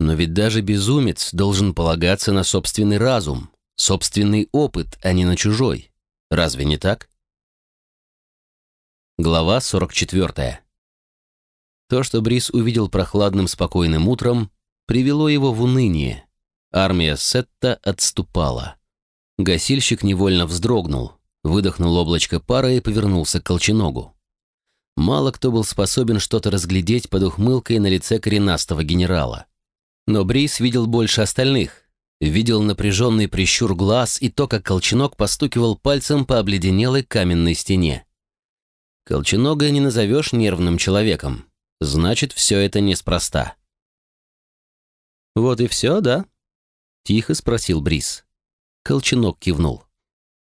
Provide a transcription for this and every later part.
Но ведь даже безумец должен полагаться на собственный разум, собственный опыт, а не на чужой. Разве не так? Глава 44. То, что Брис увидел прохладным спокойным утром, привело его в уныние. Армия Сетта отступала. Гасильщик невольно вздрогнул, выдохнул облачко пара и повернулся к колченогу. Мало кто был способен что-то разглядеть под ухмылкой на лице коренастого генерала. Но Брис видел больше остальных. Видел напряженный прищур глаз и то, как колченог постукивал пальцем по обледенелой каменной стене. Колченога не назовешь нервным человеком. Значит, все это неспроста. «Вот и все, да?» — тихо спросил Брис. Колченок кивнул.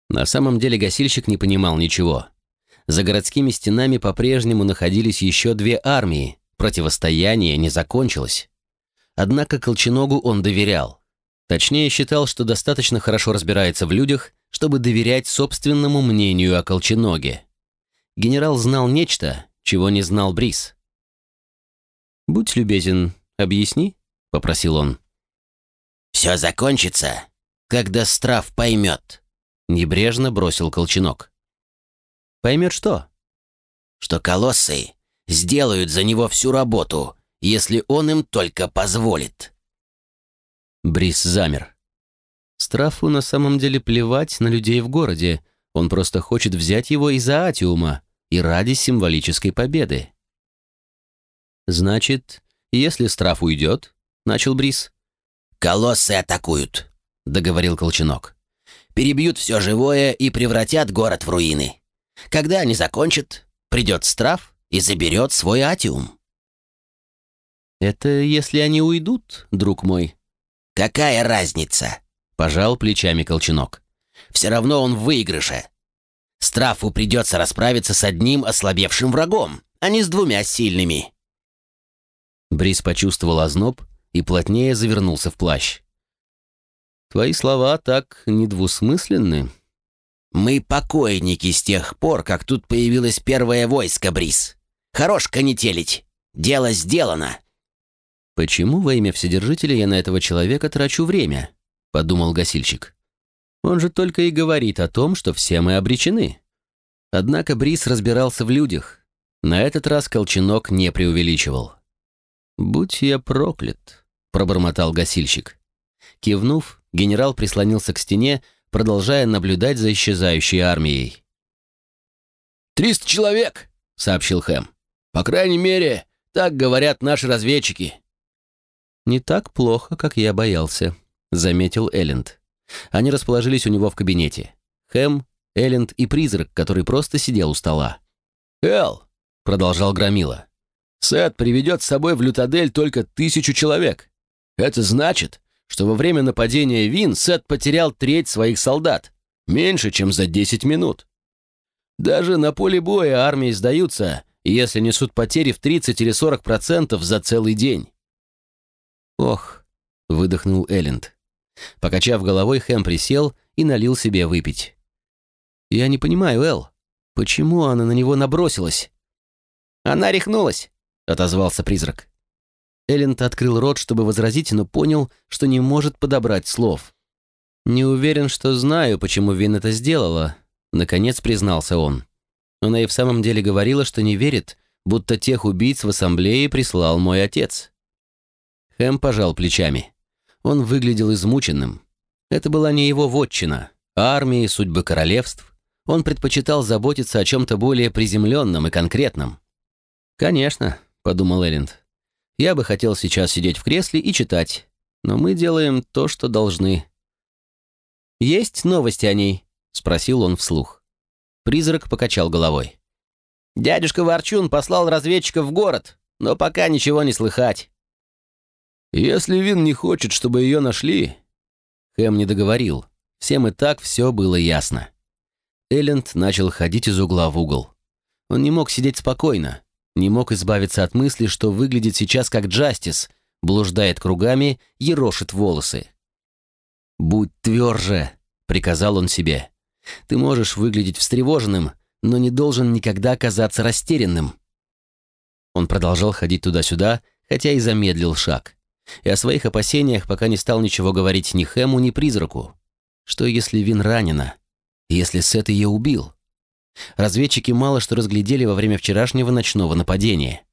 На самом деле гасильщик не понимал ничего. За городскими стенами по-прежнему находились еще две армии, противостояние не закончилось. Однако Колченогу он доверял. Точнее, считал, что достаточно хорошо разбирается в людях, чтобы доверять собственному мнению о Колченоге. Генерал знал нечто, чего не знал Брис. «Будь любезен, объясни», — попросил он. «Все закончится, когда Страф поймет», — небрежно бросил Колченок. «Поймет что?» «Что колоссы сделают за него всю работу, если он им только позволит». Брис замер. Страфу на самом деле плевать на людей в городе, он просто хочет взять его из-за Атиума и ради символической победы. «Значит, если Страф уйдет?» — начал Брис. «Колоссы атакуют», — договорил Колченок. «Перебьют все живое и превратят город в руины. Когда они закончат, придет Страф и заберет свой Атиум». «Это если они уйдут, друг мой?» «Какая разница?» — пожал плечами Колченок. «Все равно он в выигрыше. Страфу придется расправиться с одним ослабевшим врагом, а не с двумя сильными». Брис почувствовал озноб и плотнее завернулся в плащ. «Твои слова так недвусмысленны». «Мы покойники с тех пор, как тут появилось первое войско, Брис. Хорош конетелить. Дело сделано». «Почему во имя Вседержителя я на этого человека трачу время?» — подумал гасильщик. «Он же только и говорит о том, что все мы обречены». Однако Брис разбирался в людях. На этот раз Колченок не преувеличивал. «Будь я проклят», — пробормотал гасильщик. Кивнув, генерал прислонился к стене, продолжая наблюдать за исчезающей армией. «Триста человек!» — сообщил Хэм. «По крайней мере, так говорят наши разведчики». «Не так плохо, как я боялся», — заметил Элленд. Они расположились у него в кабинете. Хэм, Элленд и призрак, который просто сидел у стола. «Эл», — продолжал Громила, Сет приведет с собой в Лютадель только тысячу человек. Это значит, что во время нападения Вин Сет потерял треть своих солдат, меньше, чем за 10 минут. Даже на поле боя армии сдаются, если несут потери в 30 или 40 процентов за целый день. «Ох», — выдохнул Элленд. Покачав головой, Хэм присел и налил себе выпить. «Я не понимаю, Эл, почему она на него набросилась?» «Она рехнулась», — отозвался призрак. Элленд открыл рот, чтобы возразить, но понял, что не может подобрать слов. «Не уверен, что знаю, почему Вин это сделала», — наконец признался он. Она и в самом деле говорила, что не верит, будто тех убийц в ассамблее прислал мой отец. Хэм пожал плечами. Он выглядел измученным. Это была не его вотчина, а армии, судьбы королевств. Он предпочитал заботиться о чем-то более приземленном и конкретном. «Конечно», — подумал Элленд. «Я бы хотел сейчас сидеть в кресле и читать, но мы делаем то, что должны». «Есть новости о ней?» — спросил он вслух. Призрак покачал головой. «Дядюшка Ворчун послал разведчиков в город, но пока ничего не слыхать». «Если Вин не хочет, чтобы ее нашли...» Хэм не договорил. Всем и так все было ясно. Элленд начал ходить из угла в угол. Он не мог сидеть спокойно не мог избавиться от мысли, что выглядит сейчас как Джастис, блуждает кругами, ерошит волосы. «Будь тверже», — приказал он себе. «Ты можешь выглядеть встревоженным, но не должен никогда казаться растерянным». Он продолжал ходить туда-сюда, хотя и замедлил шаг. И о своих опасениях пока не стал ничего говорить ни Хэму, ни призраку. Что если Вин ранена? Если Сет ее убил? Разведчики мало что разглядели во время вчерашнего ночного нападения.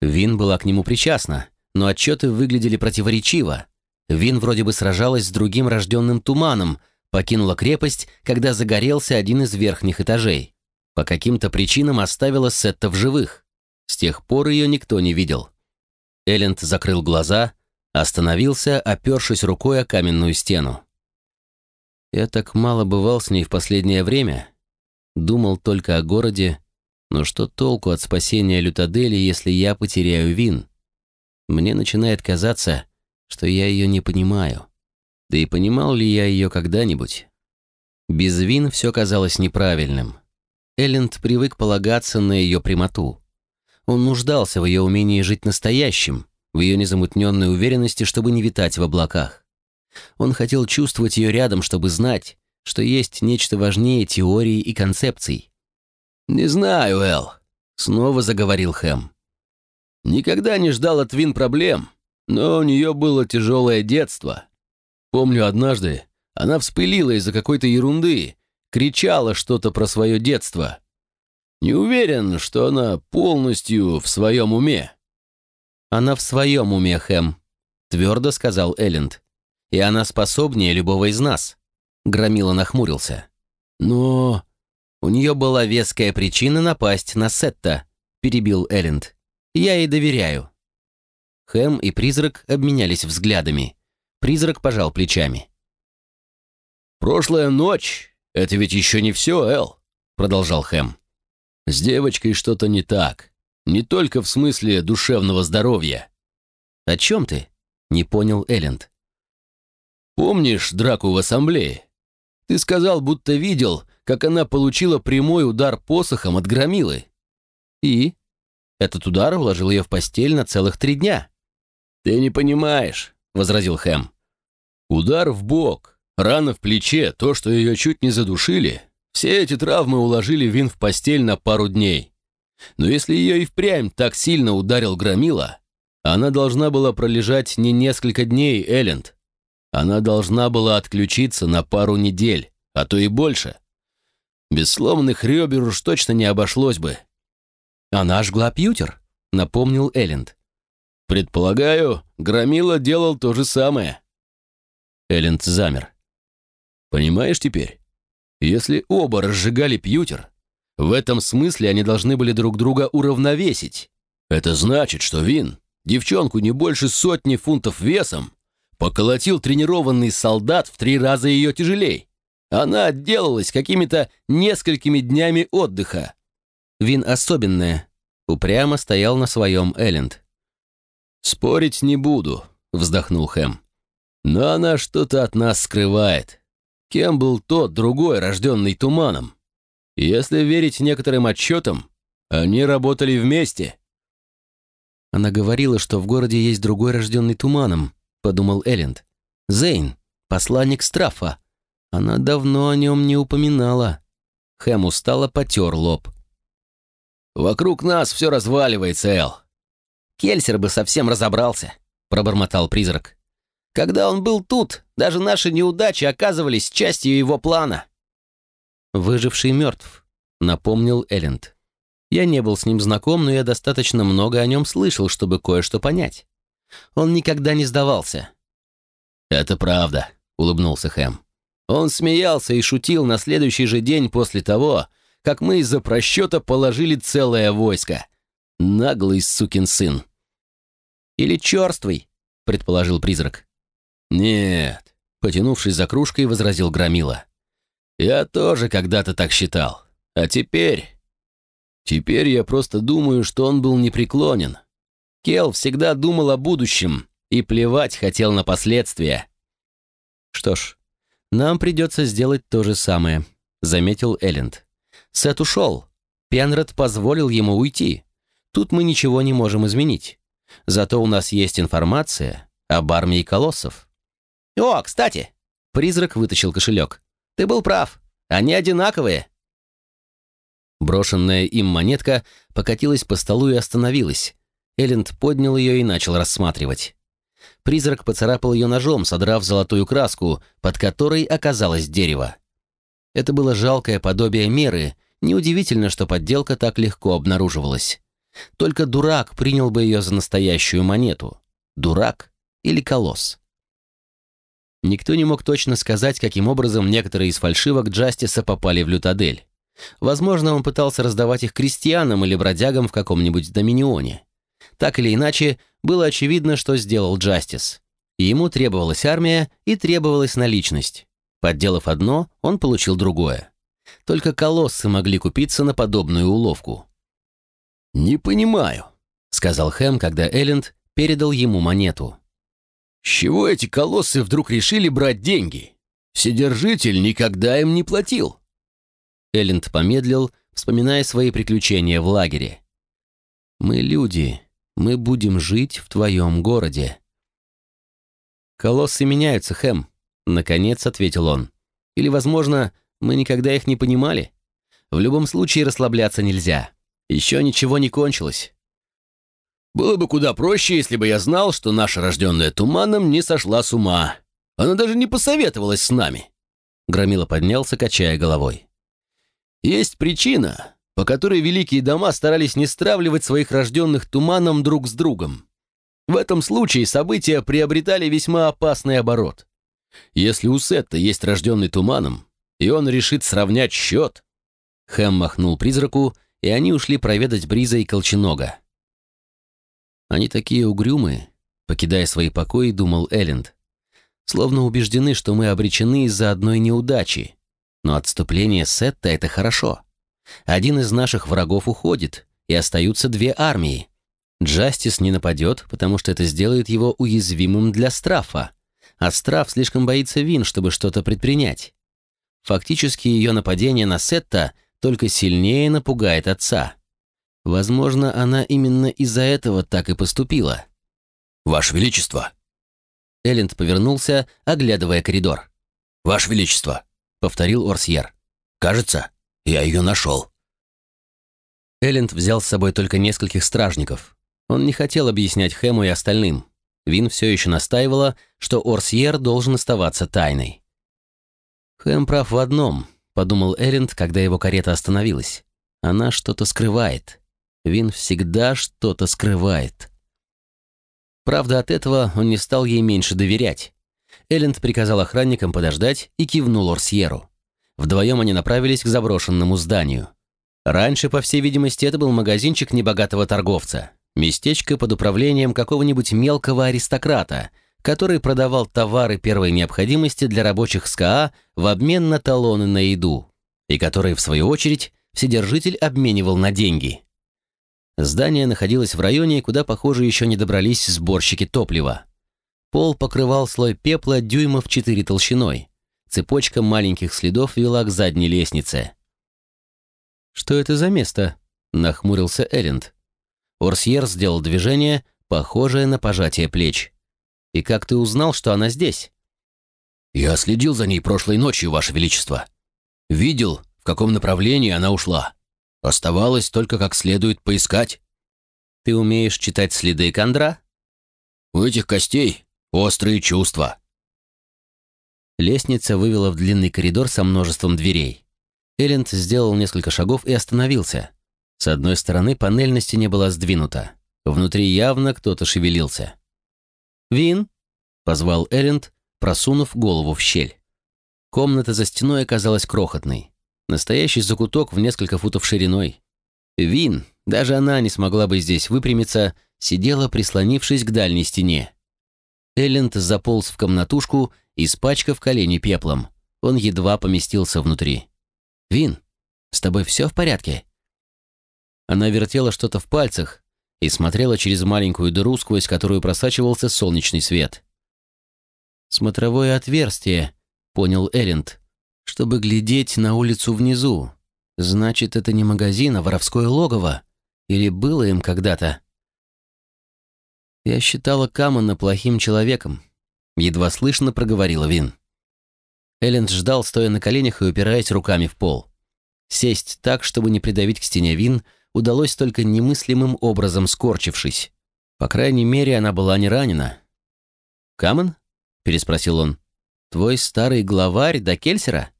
Вин была к нему причастна, но отчеты выглядели противоречиво. Вин вроде бы сражалась с другим рожденным туманом, покинула крепость, когда загорелся один из верхних этажей. По каким-то причинам оставила Сетта в живых. С тех пор ее никто не видел. Элленд закрыл глаза, остановился, опершись рукой о каменную стену. Я так мало бывал с ней в последнее время. Думал только о городе, но что толку от спасения Лютадели, если я потеряю Вин? Мне начинает казаться, что я ее не понимаю. Да и понимал ли я ее когда-нибудь? Без Вин все казалось неправильным. Элленд привык полагаться на ее прямоту. Он нуждался в ее умении жить настоящим, в ее незамутненной уверенности, чтобы не витать в облаках. Он хотел чувствовать ее рядом, чтобы знать, что есть нечто важнее теории и концепций. «Не знаю, Эл», — снова заговорил Хэм. «Никогда не ждал от Вин проблем, но у нее было тяжелое детство. Помню, однажды она вспылила из-за какой-то ерунды, кричала что-то про свое детство. Не уверен, что она полностью в своем уме». «Она в своем уме, Хэм», — твердо сказал Элленд. «И она способнее любого из нас». Громила нахмурился. «Но...» «У нее была веская причина напасть на Сетта», — перебил Элленд. «Я ей доверяю». Хэм и Призрак обменялись взглядами. Призрак пожал плечами. «Прошлая ночь — это ведь еще не все, Эл», — продолжал Хэм. «С девочкой что-то не так. Не только в смысле душевного здоровья». «О чем ты?» — не понял Элленд. «Помнишь драку в ассамблее? Ты сказал, будто видел, как она получила прямой удар посохом от громилы. И? Этот удар уложил ее в постель на целых три дня. «Ты не понимаешь», — возразил Хэм. «Удар в бок, рана в плече, то, что ее чуть не задушили, все эти травмы уложили Вин в постель на пару дней. Но если ее и впрямь так сильно ударил громила, она должна была пролежать не несколько дней, Элленд. Она должна была отключиться на пару недель, а то и больше. Без сломанных ребер уж точно не обошлось бы. «Она жгла пьютер», — напомнил Элленд. «Предполагаю, Громила делал то же самое». Элленд замер. «Понимаешь теперь? Если оба разжигали пьютер, в этом смысле они должны были друг друга уравновесить. Это значит, что Вин, девчонку не больше сотни фунтов весом, поколотил тренированный солдат в три раза ее тяжелей. Она отделалась какими-то несколькими днями отдыха. Вин особенная. Упрямо стоял на своем Элленд. «Спорить не буду», — вздохнул Хэм. «Но она что-то от нас скрывает. Кем был тот другой, рожденный туманом? Если верить некоторым отчетам, они работали вместе». Она говорила, что в городе есть другой рожденный туманом, подумал Элленд. Зейн, посланник Страфа. Она давно о нем не упоминала. Хэм устало потер лоб. «Вокруг нас все разваливается, Эл». «Кельсер бы совсем разобрался», — пробормотал призрак. «Когда он был тут, даже наши неудачи оказывались частью его плана». «Выживший мертв», — напомнил Элленд. «Я не был с ним знаком, но я достаточно много о нем слышал, чтобы кое-что понять. Он никогда не сдавался». «Это правда», — улыбнулся Хэм. Он смеялся и шутил на следующий же день после того, как мы из-за просчета положили целое войско. Наглый сукин сын. «Или черствый», — предположил призрак. «Нет», — потянувшись за кружкой, возразил Громила. «Я тоже когда-то так считал. А теперь...» «Теперь я просто думаю, что он был непреклонен. Кел всегда думал о будущем и плевать хотел на последствия». «Что ж, «Нам придется сделать то же самое», — заметил Элленд. «Сет ушел. Пенрод позволил ему уйти. Тут мы ничего не можем изменить. Зато у нас есть информация об армии колоссов». «О, кстати!» — призрак вытащил кошелек. «Ты был прав. Они одинаковые». Брошенная им монетка покатилась по столу и остановилась. Элленд поднял ее и начал рассматривать. призрак поцарапал ее ножом, содрав золотую краску, под которой оказалось дерево. Это было жалкое подобие меры, неудивительно, что подделка так легко обнаруживалась. Только дурак принял бы ее за настоящую монету. Дурак или колосс. Никто не мог точно сказать, каким образом некоторые из фальшивок Джастиса попали в Лютадель. Возможно, он пытался раздавать их крестьянам или бродягам в каком-нибудь доминионе. Так или иначе, было очевидно, что сделал Джастис. Ему требовалась армия и требовалась наличность. Подделав одно, он получил другое. Только колоссы могли купиться на подобную уловку. «Не понимаю», — сказал Хэм, когда Элленд передал ему монету. «С чего эти колоссы вдруг решили брать деньги? Вседержитель никогда им не платил». Элленд помедлил, вспоминая свои приключения в лагере. «Мы люди, мы будем жить в твоем городе». «Колоссы меняются, Хэм», — наконец ответил он. «Или, возможно, мы никогда их не понимали? В любом случае расслабляться нельзя. Еще ничего не кончилось». «Было бы куда проще, если бы я знал, что наша рожденная туманом не сошла с ума. Она даже не посоветовалась с нами». Громила поднялся, качая головой. Есть причина, по которой великие дома старались не стравливать своих рожденных туманом друг с другом. В этом случае события приобретали весьма опасный оборот. Если у Сетта есть рожденный туманом, и он решит сравнять счет... Хэм махнул призраку, и они ушли проведать Бриза и Колченога. Они такие угрюмые, покидая свои покои, думал Элленд. Словно убеждены, что мы обречены из-за одной неудачи, но отступление Сетта — это хорошо. Один из наших врагов уходит, и остаются две армии. Джастис не нападет, потому что это сделает его уязвимым для Страфа. А Страф слишком боится Вин, чтобы что-то предпринять. Фактически ее нападение на Сетта только сильнее напугает отца. Возможно, она именно из-за этого так и поступила. «Ваше Величество!» Элленд повернулся, оглядывая коридор. «Ваше Величество!» — повторил Орсьер. «Кажется, я ее нашел». Элленд взял с собой только нескольких стражников. Он не хотел объяснять Хэму и остальным. Вин все еще настаивала, что Орсьер должен оставаться тайной. «Хэм прав в одном», — подумал Элленд, когда его карета остановилась. «Она что-то скрывает. Вин всегда что-то скрывает». Правда, от этого он не стал ей меньше доверять. Элленд приказал охранникам подождать и кивнул Орсьеру. Вдвоем они направились к заброшенному зданию. Раньше, по всей видимости, это был магазинчик небогатого торговца. Местечко под управлением какого-нибудь мелкого аристократа, который продавал товары первой необходимости для рабочих СКА в обмен на талоны на еду, и который, в свою очередь, Вседержитель обменивал на деньги. Здание находилось в районе, куда, похоже, еще не добрались сборщики топлива. Пол покрывал слой пепла дюймов четыре толщиной. Цепочка маленьких следов вела к задней лестнице. «Что это за место?» — нахмурился Эринд. Орсьер сделал движение, похожее на пожатие плеч. «И как ты узнал, что она здесь?» «Я следил за ней прошлой ночью, Ваше Величество. Видел, в каком направлении она ушла. Оставалось только как следует поискать». «Ты умеешь читать следы Кондра?» «У этих костей Острые чувства. Лестница вывела в длинный коридор со множеством дверей. Элленд сделал несколько шагов и остановился. С одной стороны панель на стене была сдвинута. Внутри явно кто-то шевелился. «Вин?» — позвал Элленд, просунув голову в щель. Комната за стеной оказалась крохотной. Настоящий закуток в несколько футов шириной. Вин, даже она не смогла бы здесь выпрямиться, сидела, прислонившись к дальней стене. Элленд заполз в комнатушку, испачкав колени пеплом. Он едва поместился внутри. «Вин, с тобой все в порядке?» Она вертела что-то в пальцах и смотрела через маленькую дыру, сквозь которую просачивался солнечный свет. «Смотровое отверстие», — понял Элленд, — «чтобы глядеть на улицу внизу. Значит, это не магазин, а воровское логово. Или было им когда-то?» Я считала Камана плохим человеком. Едва слышно проговорила Вин. Элленд ждал, стоя на коленях и упираясь руками в пол. Сесть так, чтобы не придавить к стене Вин, удалось только немыслимым образом скорчившись. По крайней мере, она была не ранена. «Камен?» — переспросил он. «Твой старый главарь до Кельсера?»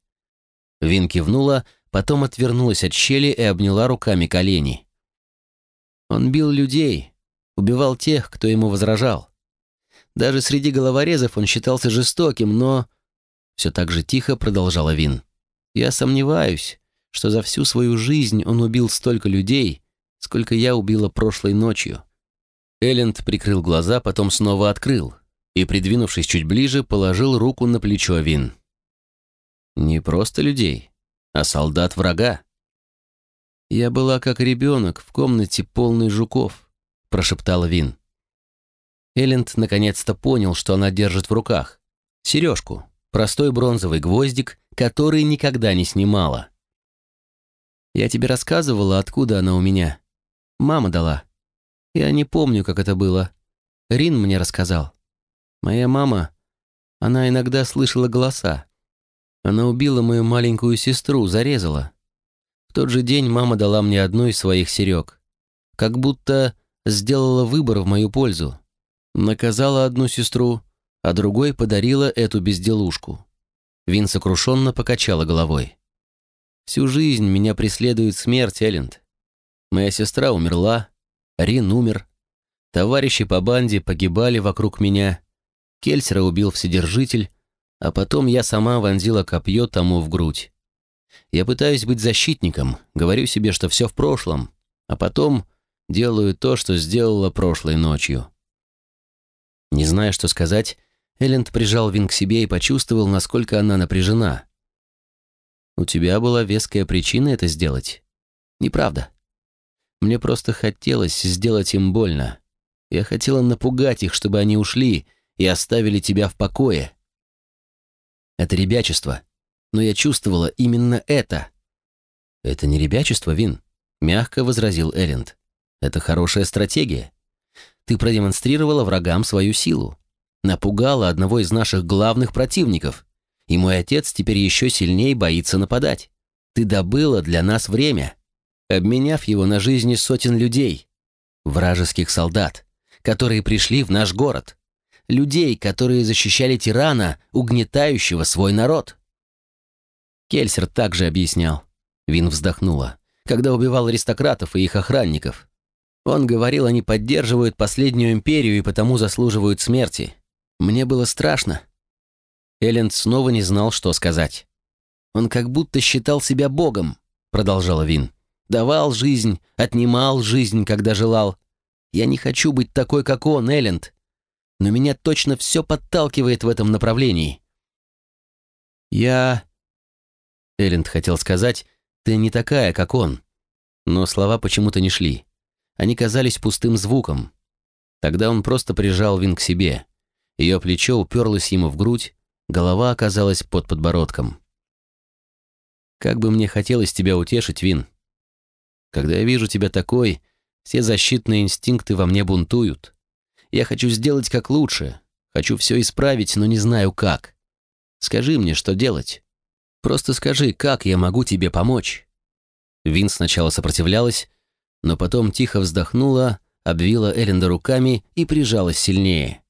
Вин кивнула, потом отвернулась от щели и обняла руками колени. Он бил людей, убивал тех, кто ему возражал. Даже среди головорезов он считался жестоким, но... Все так же тихо продолжала Вин. Я сомневаюсь, что за всю свою жизнь он убил столько людей, сколько я убила прошлой ночью. Элленд прикрыл глаза, потом снова открыл и, придвинувшись чуть ближе, положил руку на плечо Вин. Не просто людей, а солдат врага. «Я была как ребенок в комнате полной жуков», — прошептала Вин. Элленд наконец-то понял, что она держит в руках. Сережку, простой бронзовый гвоздик, который никогда не снимала. «Я тебе рассказывала, откуда она у меня. Мама дала. Я не помню, как это было. Рин мне рассказал. Моя мама, она иногда слышала голоса. Она убила мою маленькую сестру, зарезала. В тот же день мама дала мне одну из своих серег. Как будто сделала выбор в мою пользу. Наказала одну сестру, а другой подарила эту безделушку. Вин сокрушенно покачала головой. «Всю жизнь меня преследует смерть, Элленд. Моя сестра умерла, Рин умер. Товарищи по банде погибали вокруг меня. Кельсера убил Вседержитель, а потом я сама вонзила копье тому в грудь. Я пытаюсь быть защитником, говорю себе, что все в прошлом, а потом делаю то, что сделала прошлой ночью. Не зная, что сказать, Элленд прижал Вин к себе и почувствовал, насколько она напряжена. «У тебя была веская причина это сделать?» «Неправда. Мне просто хотелось сделать им больно. Я хотела напугать их, чтобы они ушли и оставили тебя в покое. Это ребячество. Но я чувствовала именно это. Это не ребячество, Вин, мягко возразил Элленд. Это хорошая стратегия. Ты продемонстрировала врагам свою силу. Напугала одного из наших главных противников. И мой отец теперь еще сильнее боится нападать. Ты добыла для нас время, обменяв его на жизни сотен людей, вражеских солдат, которые пришли в наш город людей, которые защищали тирана, угнетающего свой народ. Кельсер также объяснял. Вин вздохнула. Когда убивал аристократов и их охранников. Он говорил, они поддерживают последнюю империю и потому заслуживают смерти. Мне было страшно. Элленд снова не знал, что сказать. Он как будто считал себя богом, продолжала Вин. Давал жизнь, отнимал жизнь, когда желал. Я не хочу быть такой, как он, Элленд но меня точно все подталкивает в этом направлении. Я... Элленд хотел сказать, ты не такая, как он. Но слова почему-то не шли. Они казались пустым звуком. Тогда он просто прижал Вин к себе. Ее плечо уперлось ему в грудь, голова оказалась под подбородком. «Как бы мне хотелось тебя утешить, Вин. Когда я вижу тебя такой, все защитные инстинкты во мне бунтуют. Я хочу сделать как лучше. Хочу все исправить, но не знаю как. Скажи мне, что делать. Просто скажи, как я могу тебе помочь». Вин сначала сопротивлялась, но потом тихо вздохнула, обвила Эренда руками и прижалась сильнее.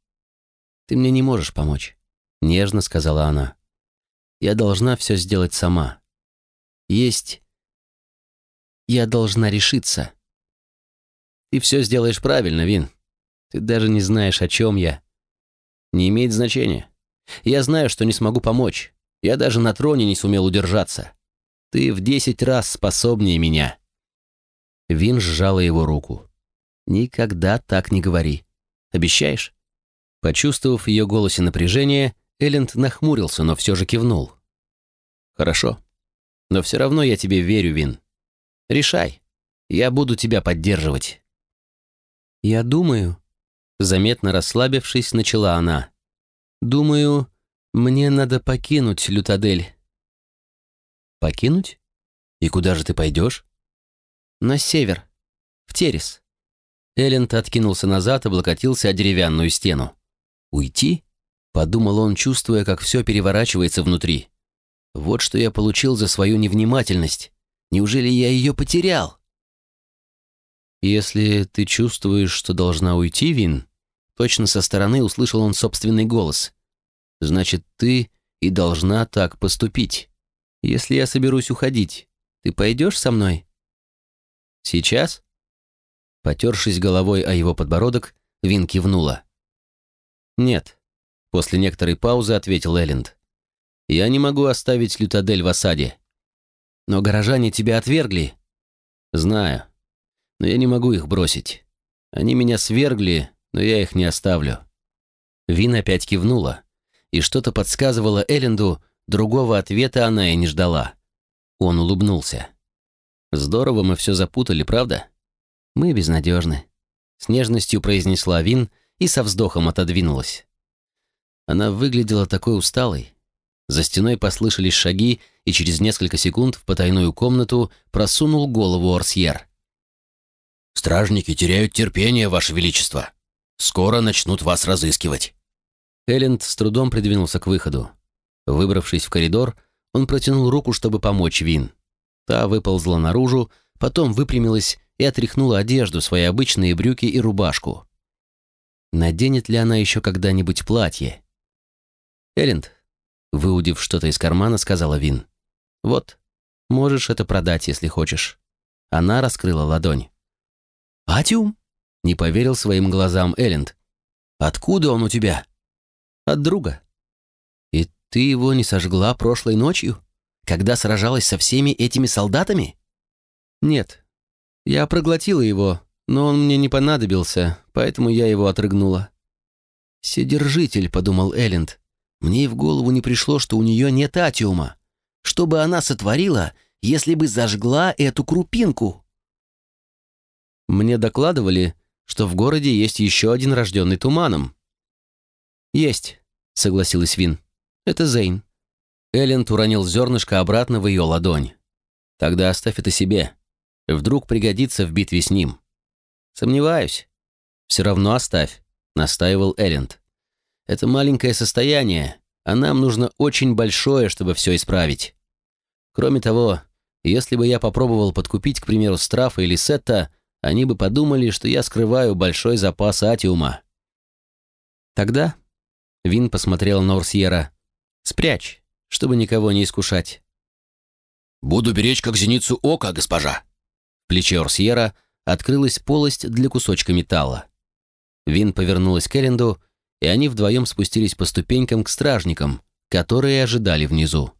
«Ты мне не можешь помочь», — нежно сказала она. «Я должна все сделать сама. Есть... Я должна решиться». «Ты все сделаешь правильно, Вин», ты даже не знаешь, о чем я. Не имеет значения. Я знаю, что не смогу помочь. Я даже на троне не сумел удержаться. Ты в десять раз способнее меня». Вин сжала его руку. «Никогда так не говори. Обещаешь?» Почувствовав в ее голосе напряжение, Элленд нахмурился, но все же кивнул. «Хорошо. Но все равно я тебе верю, Вин. Решай. Я буду тебя поддерживать». «Я думаю», Заметно расслабившись, начала она. «Думаю, мне надо покинуть Лютадель». «Покинуть? И куда же ты пойдешь?» «На север. В Терес». Элленд откинулся назад облокотился о деревянную стену. «Уйти?» — подумал он, чувствуя, как все переворачивается внутри. «Вот что я получил за свою невнимательность. Неужели я ее потерял?» «Если ты чувствуешь, что должна уйти, Вин, Точно со стороны услышал он собственный голос. «Значит, ты и должна так поступить. Если я соберусь уходить, ты пойдешь со мной?» «Сейчас?» Потершись головой о его подбородок, Вин кивнула. «Нет», — после некоторой паузы ответил Элленд. «Я не могу оставить Лютадель в осаде. Но горожане тебя отвергли». «Знаю. Но я не могу их бросить. Они меня свергли, но я их не оставлю». Вин опять кивнула, и что-то подсказывало Элленду, другого ответа она и не ждала. Он улыбнулся. «Здорово мы все запутали, правда?» «Мы безнадежны», — с нежностью произнесла Вин и со вздохом отодвинулась. Она выглядела такой усталой. За стеной послышались шаги, и через несколько секунд в потайную комнату просунул голову Орсьер. «Стражники теряют терпение, Ваше Величество. Скоро начнут вас разыскивать». Элленд с трудом придвинулся к выходу. Выбравшись в коридор, он протянул руку, чтобы помочь Вин. Та выползла наружу, потом выпрямилась и отряхнула одежду, свои обычные брюки и рубашку. Наденет ли она еще когда-нибудь платье? «Элленд», выудив что-то из кармана, сказала Вин. «Вот, можешь это продать, если хочешь». Она раскрыла ладонь. «Атиум?» — не поверил своим глазам Элленд. «Откуда он у тебя?» «От друга». «И ты его не сожгла прошлой ночью, когда сражалась со всеми этими солдатами?» «Нет. Я проглотила его, но он мне не понадобился, поэтому я его отрыгнула». «Вседержитель», — подумал Элленд. «Мне и в голову не пришло, что у нее нет атиума. Что бы она сотворила, если бы зажгла эту крупинку?» Мне докладывали, что в городе есть еще один рожденный туманом. «Есть», — согласилась Вин. «Это Зейн». Элленд уронил зернышко обратно в ее ладонь. «Тогда оставь это себе. Вдруг пригодится в битве с ним». «Сомневаюсь». «Все равно оставь», — настаивал Элленд. «Это маленькое состояние, а нам нужно очень большое, чтобы все исправить. Кроме того, если бы я попробовал подкупить, к примеру, Страфа или Сетта, они бы подумали, что я скрываю большой запас атиума. Тогда Вин посмотрел на Урсьера. «Спрячь, чтобы никого не искушать». «Буду беречь как зеницу ока, госпожа». В плече Орсьера открылась полость для кусочка металла. Вин повернулась к Элленду, и они вдвоем спустились по ступенькам к стражникам, которые ожидали внизу.